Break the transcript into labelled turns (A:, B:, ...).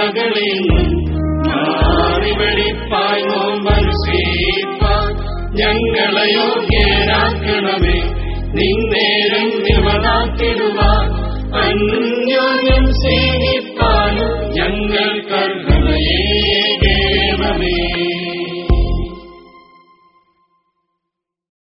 A: മകളെ മാറിവെളിപ്പായി നോമ്പനുസീപ്പാൻ ഞങ്ങളെ യോഗ്യരാക്കണമേ. നിന്നേരം നിവനാക്കിടുവാൻ അന്യോന്യം സ്നേഹിപ്പാനും ഞങ്ങൾ കർഹമയേ ദേവമേ